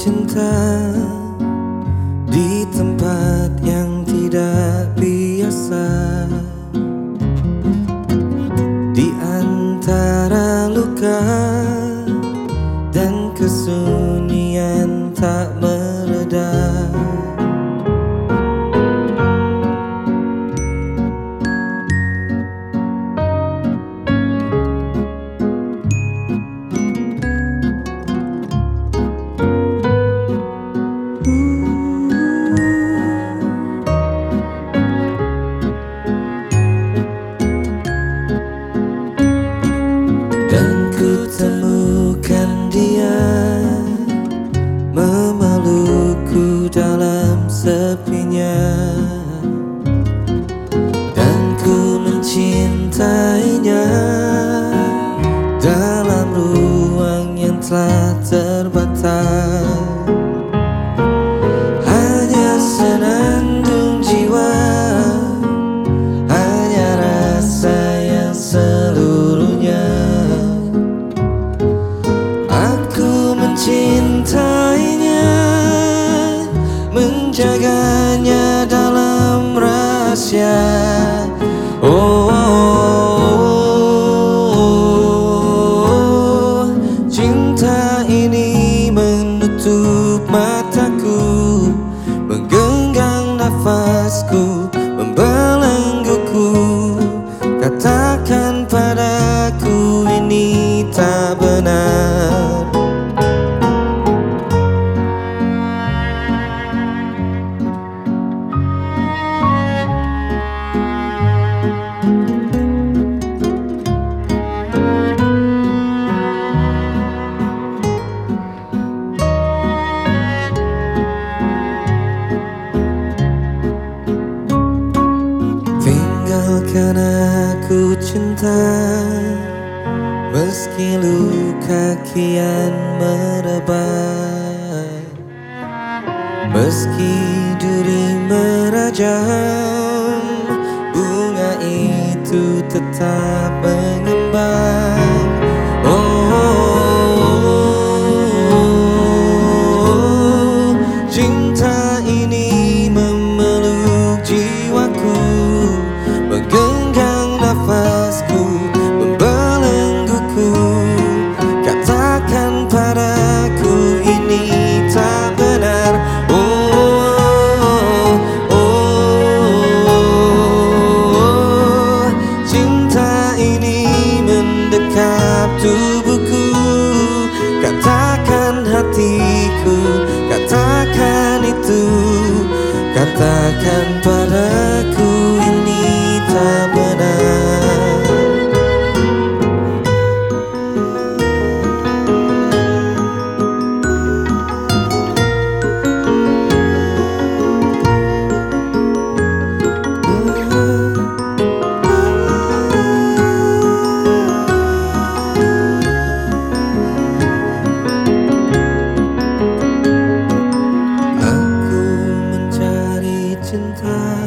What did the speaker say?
cinta di tempat yang tidak biasa. Di antara luka dan kesunyian tak mereda ku temukan dia Memelukku dalam sepinya. Dan ku mencintainya Dalam ruang yang telah terbatas school. Tinggalkan aku cinta Meski luka kian merebak Meski duri merajam Bunga itu tetap mengembang katakan heaven.